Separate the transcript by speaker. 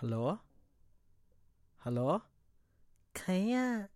Speaker 1: Hello。Hello 可以啊。